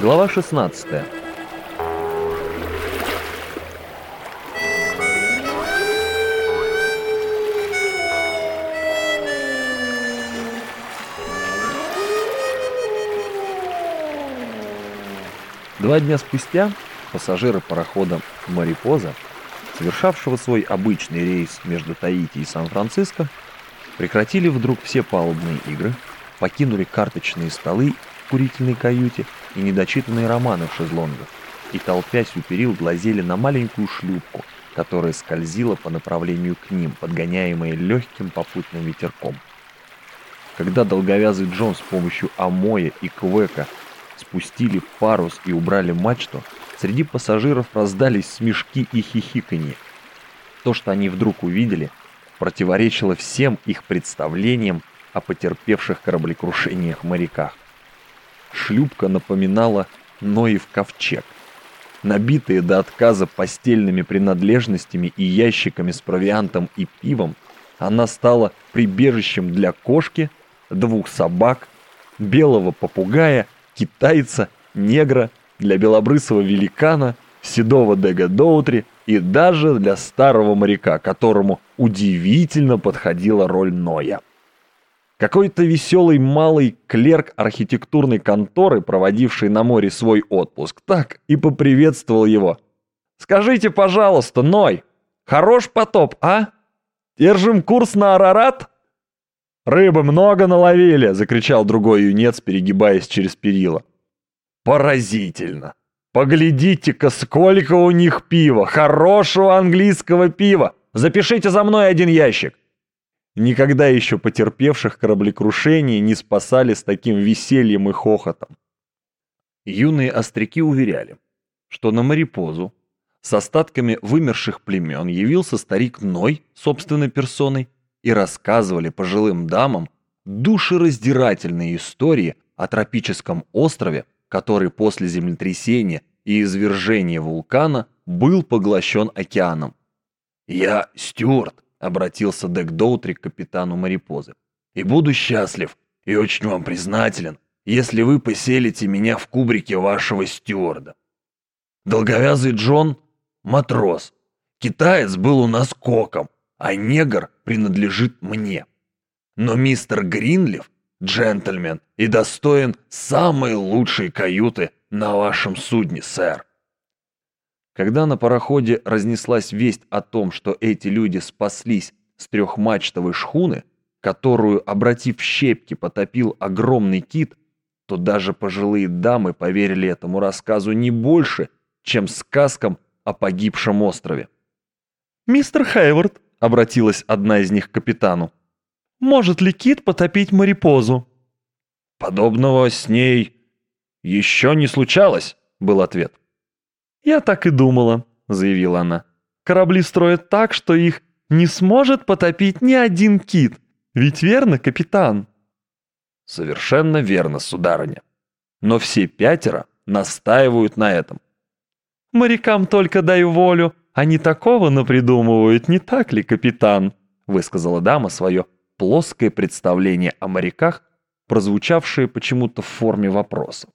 Глава 16 Два дня спустя пассажиры парохода «Марипоза», совершавшего свой обычный рейс между Таити и Сан-Франциско, прекратили вдруг все палубные игры, покинули карточные столы в курительной каюте и недочитанные романы в шезлонгах, и толпясь у перил глазели на маленькую шлюпку, которая скользила по направлению к ним, подгоняемая легким попутным ветерком. Когда долговязый Джон с помощью Амоя и Квека спустили парус и убрали мачту, среди пассажиров раздались смешки и хихиканье. То, что они вдруг увидели, противоречило всем их представлениям о потерпевших кораблекрушениях моряках. Шлюпка напоминала Ноев ковчег. Набитые до отказа постельными принадлежностями и ящиками с провиантом и пивом, она стала прибежищем для кошки, двух собак, белого попугая китайца, негра, для белобрысого великана, седого Дега Доутри и даже для старого моряка, которому удивительно подходила роль Ноя. Какой-то веселый малый клерк архитектурной конторы, проводивший на море свой отпуск, так и поприветствовал его. «Скажите, пожалуйста, Ной, хорош потоп, а? Держим курс на Арарат?» «Рыбы много наловили!» — закричал другой юнец, перегибаясь через перила. «Поразительно! Поглядите-ка, сколько у них пива! Хорошего английского пива! Запишите за мной один ящик!» Никогда еще потерпевших кораблекрушение не спасали с таким весельем и хохотом. Юные остряки уверяли, что на Марипозу с остатками вымерших племен явился старик Ной собственной персоной и рассказывали пожилым дамам душераздирательные истории о тропическом острове, который после землетрясения и извержения вулкана был поглощен океаном. «Я Стюарт», — обратился Дек Доутри к капитану Марипозы, «и буду счастлив и очень вам признателен, если вы поселите меня в кубрике вашего стюарда. Долговязый Джон — матрос, китаец был у нас коком, а негр принадлежит мне. Но мистер Гринлиф – джентльмен и достоин самой лучшей каюты на вашем судне, сэр. Когда на пароходе разнеслась весть о том, что эти люди спаслись с трехмачтовой шхуны, которую, обратив в щепки, потопил огромный кит, то даже пожилые дамы поверили этому рассказу не больше, чем сказкам о погибшем острове. «Мистер Хейвард», обратилась одна из них к капитану. «Может ли кит потопить морепозу?» «Подобного с ней еще не случалось», — был ответ. «Я так и думала», — заявила она. «Корабли строят так, что их не сможет потопить ни один кит. Ведь верно, капитан?» «Совершенно верно, сударыня. Но все пятеро настаивают на этом». «Морякам только дай волю, они такого напридумывают, не так ли, капитан?» высказала дама свое плоское представление о моряках, прозвучавшее почему-то в форме вопроса.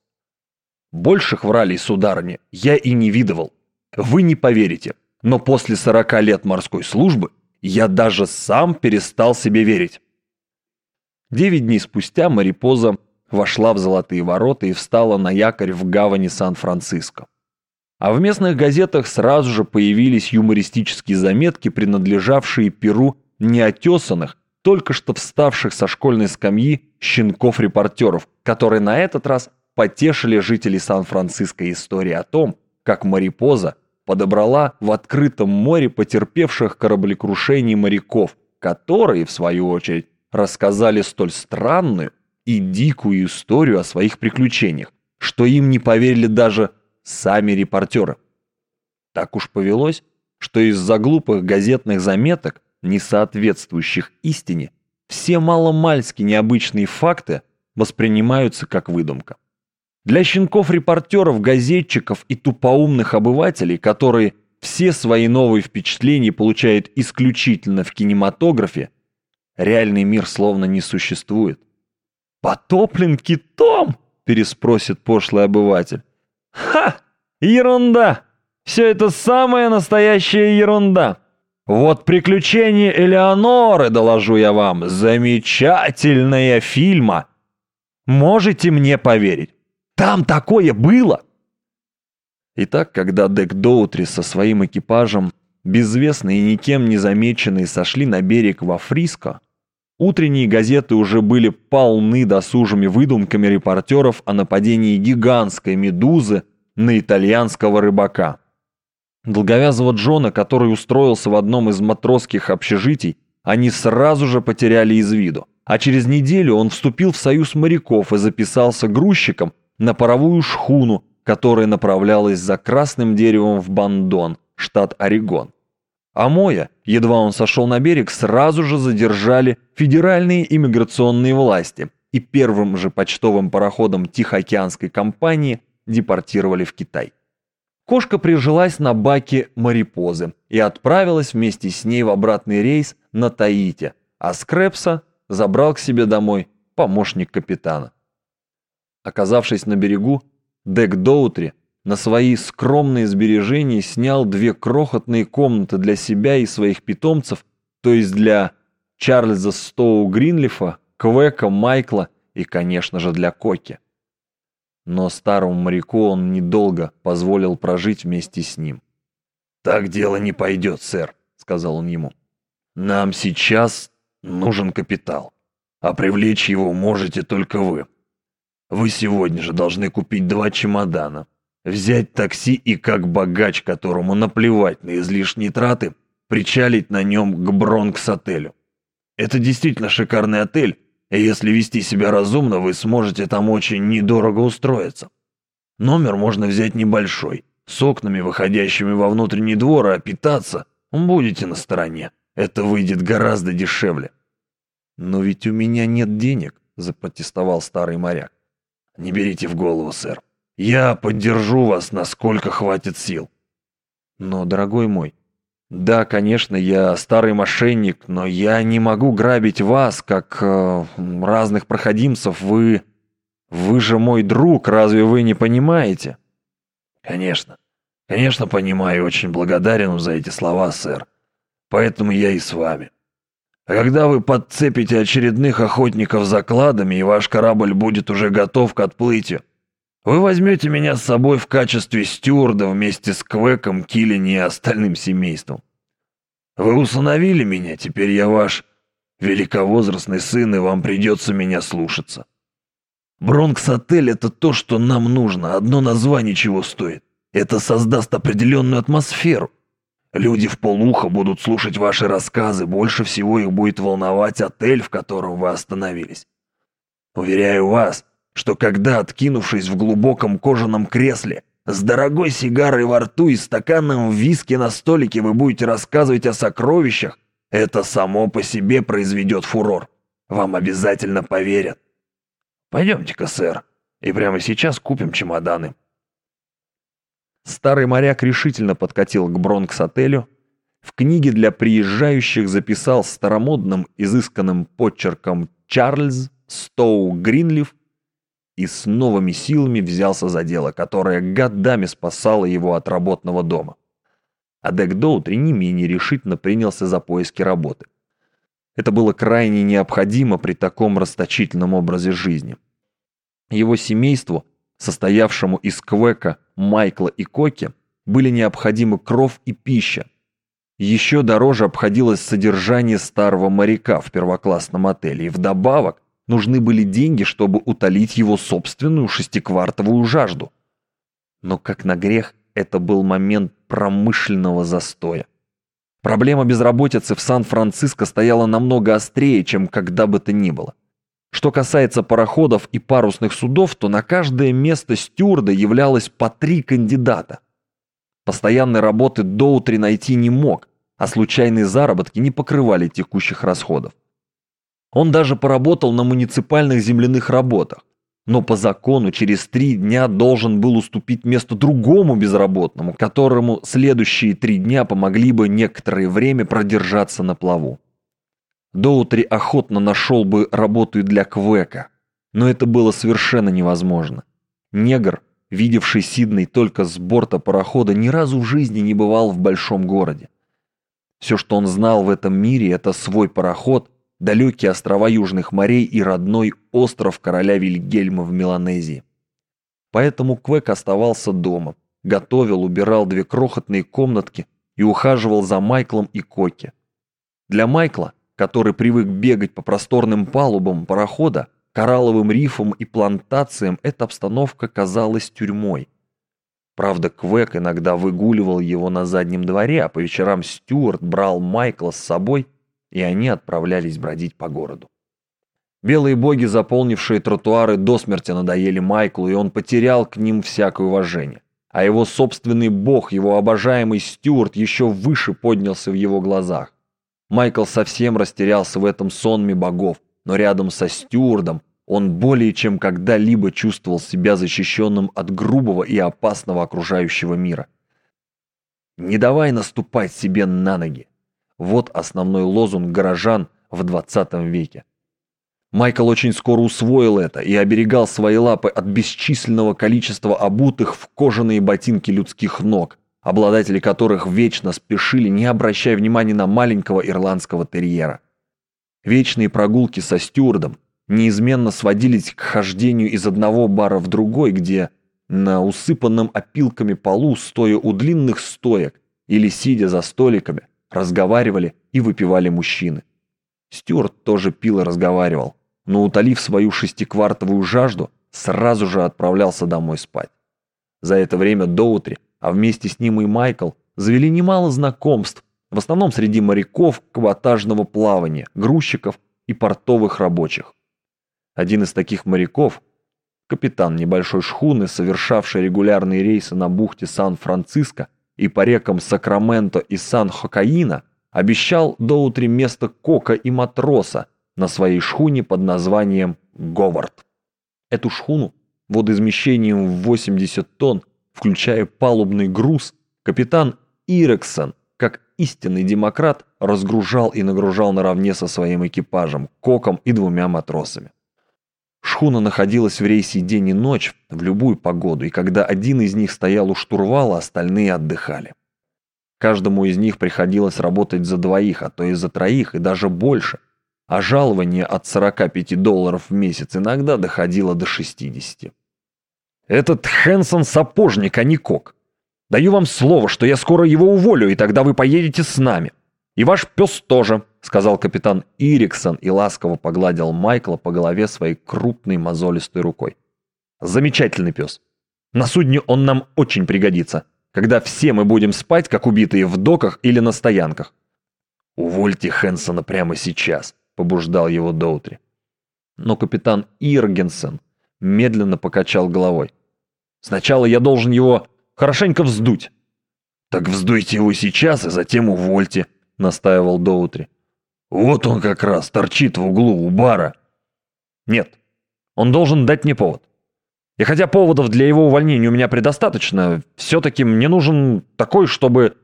«Больших вралей, сударыня, я и не видывал. Вы не поверите, но после сорока лет морской службы я даже сам перестал себе верить». Девять дней спустя Марипоза вошла в Золотые ворота и встала на якорь в гавани Сан-Франциско. А в местных газетах сразу же появились юмористические заметки, принадлежавшие перу неотесанных, только что вставших со школьной скамьи щенков-репортеров, которые на этот раз потешили жителей Сан-Франциско истории о том, как Марипоза подобрала в открытом море потерпевших кораблекрушений моряков, которые, в свою очередь, рассказали столь странную и дикую историю о своих приключениях, что им не поверили даже сами репортеры. Так уж повелось, что из-за глупых газетных заметок, не соответствующих истине, все маломальски необычные факты воспринимаются как выдумка. Для щенков-репортеров, газетчиков и тупоумных обывателей, которые все свои новые впечатления получают исключительно в кинематографе, реальный мир словно не существует. «Потоплен китом?» – переспросит пошлый обыватель. «Ха! Ерунда! Все это самая настоящая ерунда! Вот приключения Элеоноры, доложу я вам, замечательная фильма! Можете мне поверить? Там такое было!» Итак, когда Дек Доутри со своим экипажем, безвестные и никем не замеченные, сошли на берег во Фриско, утренние газеты уже были полны досужими выдумками репортеров о нападении гигантской медузы на итальянского рыбака. Долговязого Джона, который устроился в одном из матросских общежитий, они сразу же потеряли из виду, а через неделю он вступил в союз моряков и записался грузчиком на паровую шхуну, которая направлялась за красным деревом в Бандон, штат Орегон. А Моя, едва он сошел на берег, сразу же задержали федеральные иммиграционные власти и первым же почтовым пароходом Тихоокеанской компании депортировали в Китай. Кошка прижилась на баке Марипозы и отправилась вместе с ней в обратный рейс на Таити, а Скрепса забрал к себе домой помощник капитана. Оказавшись на берегу, Дек Доутри на свои скромные сбережения снял две крохотные комнаты для себя и своих питомцев, то есть для Чарльза Стоу Гринлифа, Квека, Майкла и, конечно же, для Коки. Но старому моряку он недолго позволил прожить вместе с ним. «Так дело не пойдет, сэр», — сказал он ему. «Нам сейчас нужен капитал, а привлечь его можете только вы. Вы сегодня же должны купить два чемодана, взять такси и как богач, которому наплевать на излишние траты, причалить на нем к Бронкс-отелю. Это действительно шикарный отель, и если вести себя разумно, вы сможете там очень недорого устроиться. Номер можно взять небольшой, с окнами, выходящими во внутренний двор, а питаться будете на стороне. Это выйдет гораздо дешевле. «Но ведь у меня нет денег», – запротестовал старый моряк. Не берите в голову, сэр. Я поддержу вас, насколько хватит сил. Но, дорогой мой, да, конечно, я старый мошенник, но я не могу грабить вас, как э, разных проходимцев. Вы... Вы же мой друг, разве вы не понимаете? Конечно. Конечно, понимаю и очень благодарен за эти слова, сэр. Поэтому я и с вами. А когда вы подцепите очередных охотников закладами, и ваш корабль будет уже готов к отплытию, вы возьмете меня с собой в качестве стюарда вместе с Квеком, Киллини и остальным семейством. Вы усыновили меня, теперь я ваш великовозрастный сын, и вам придется меня слушаться. Бронкс-отель — это то, что нам нужно, одно название чего стоит. Это создаст определенную атмосферу. Люди в полуха будут слушать ваши рассказы, больше всего их будет волновать отель, в котором вы остановились. Уверяю вас, что когда, откинувшись в глубоком кожаном кресле, с дорогой сигарой во рту и стаканом виски на столике вы будете рассказывать о сокровищах, это само по себе произведет фурор. Вам обязательно поверят. Пойдемте-ка, сэр, и прямо сейчас купим чемоданы. Старый моряк решительно подкатил к Бронкс-отелю, в книге для приезжающих записал старомодным изысканным почерком «Чарльз Стоу Гринлиф» и с новыми силами взялся за дело, которое годами спасало его от работного дома. А Дек Доутри не менее решительно принялся за поиски работы. Это было крайне необходимо при таком расточительном образе жизни. Его семейству, состоявшему из Квека, Майкла и Коки были необходимы кров и пища. Еще дороже обходилось содержание старого моряка в первоклассном отеле, и вдобавок нужны были деньги, чтобы утолить его собственную шестиквартовую жажду. Но как на грех, это был момент промышленного застоя. Проблема безработицы в Сан-Франциско стояла намного острее, чем когда бы то ни было. Что касается пароходов и парусных судов, то на каждое место стюарда являлось по три кандидата. Постоянной работы Доутри найти не мог, а случайные заработки не покрывали текущих расходов. Он даже поработал на муниципальных земляных работах, но по закону через три дня должен был уступить место другому безработному, которому следующие три дня помогли бы некоторое время продержаться на плаву. Доутри охотно нашел бы работу и для Квека. Но это было совершенно невозможно. Негр, видевший Сидней только с борта парохода, ни разу в жизни не бывал в большом городе. Все, что он знал в этом мире, это свой пароход, далекие острова Южных морей и родной остров короля Вильгельма в Меланезии. Поэтому Квек оставался дома, готовил, убирал две крохотные комнатки и ухаживал за Майклом и Коки. Для Майкла, который привык бегать по просторным палубам парохода, коралловым рифам и плантациям, эта обстановка казалась тюрьмой. Правда, Квек иногда выгуливал его на заднем дворе, а по вечерам Стюарт брал Майкла с собой, и они отправлялись бродить по городу. Белые боги, заполнившие тротуары, до смерти надоели Майклу, и он потерял к ним всякое уважение. А его собственный бог, его обожаемый Стюарт, еще выше поднялся в его глазах. Майкл совсем растерялся в этом сонме богов, но рядом со Стюардом он более чем когда-либо чувствовал себя защищенным от грубого и опасного окружающего мира. «Не давай наступать себе на ноги!» Вот основной лозунг горожан в 20 веке. Майкл очень скоро усвоил это и оберегал свои лапы от бесчисленного количества обутых в кожаные ботинки людских ног, обладатели которых вечно спешили, не обращая внимания на маленького ирландского терьера. Вечные прогулки со стюардом неизменно сводились к хождению из одного бара в другой, где на усыпанном опилками полу, стоя у длинных стоек или сидя за столиками, разговаривали и выпивали мужчины. Стюарт тоже пил и разговаривал, но, утолив свою шестиквартовую жажду, сразу же отправлялся домой спать. За это время Доутри, а вместе с ним и Майкл, завели немало знакомств, в основном среди моряков каботажного плавания, грузчиков и портовых рабочих. Один из таких моряков, капитан небольшой шхуны, совершавший регулярные рейсы на бухте Сан-Франциско и по рекам Сакраменто и Сан-Хокаина, обещал до утра место кока и матроса на своей шхуне под названием «Говард». Эту шхуну водоизмещением в 80 тонн, включая палубный груз, капитан Ирексон – как истинный демократ, разгружал и нагружал наравне со своим экипажем, коком и двумя матросами. Шхуна находилась в рейсе день и ночь, в любую погоду, и когда один из них стоял у штурвала, остальные отдыхали. Каждому из них приходилось работать за двоих, а то и за троих, и даже больше, а жалование от 45 долларов в месяц иногда доходило до 60. «Этот Хэнсон сапожник, а не кок. Даю вам слово, что я скоро его уволю, и тогда вы поедете с нами. И ваш пес тоже», — сказал капитан Ириксон и ласково погладил Майкла по голове своей крупной мозолистой рукой. «Замечательный пес. На судне он нам очень пригодится, когда все мы будем спать, как убитые в доках или на стоянках». «Увольте Хэнсона прямо сейчас», — побуждал его Доутри. Но капитан Иргенсен медленно покачал головой. «Сначала я должен его хорошенько вздуть». «Так вздуйте его сейчас и затем увольте», — настаивал Доутри. «Вот он как раз торчит в углу у бара». «Нет, он должен дать мне повод. И хотя поводов для его увольнения у меня предостаточно, все-таки мне нужен такой, чтобы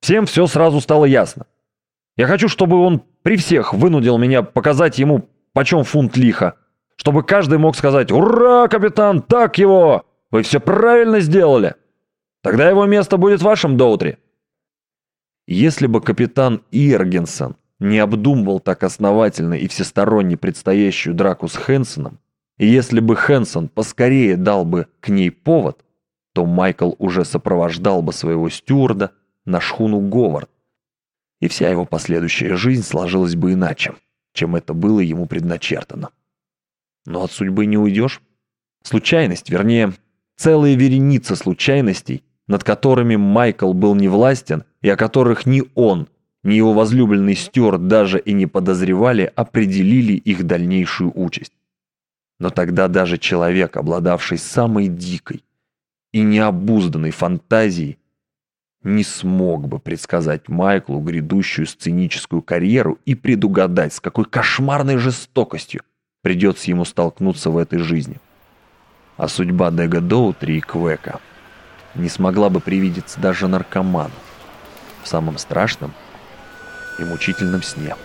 всем все сразу стало ясно. Я хочу, чтобы он при всех вынудил меня показать ему, почем фунт лиха. Чтобы каждый мог сказать «Ура, капитан, так его! Вы все правильно сделали!» Тогда его место будет в вашем Доутре. Если бы капитан Иргенсон не обдумывал так основательно и всесторонне предстоящую драку с Хэнсоном, и если бы Хэнсон поскорее дал бы к ней повод, то Майкл уже сопровождал бы своего стюарда на шхуну Говард, и вся его последующая жизнь сложилась бы иначе, чем это было ему предначертано. Но от судьбы не уйдешь. Случайность, вернее, целая вереница случайностей над которыми Майкл был невластен и о которых ни он, ни его возлюбленный Стюарт даже и не подозревали, определили их дальнейшую участь. Но тогда даже человек, обладавший самой дикой и необузданной фантазией, не смог бы предсказать Майклу грядущую сценическую карьеру и предугадать, с какой кошмарной жестокостью придется ему столкнуться в этой жизни. А судьба Дега Доутри и Квека – не смогла бы привидеться даже наркоману в самом страшном и мучительном сне.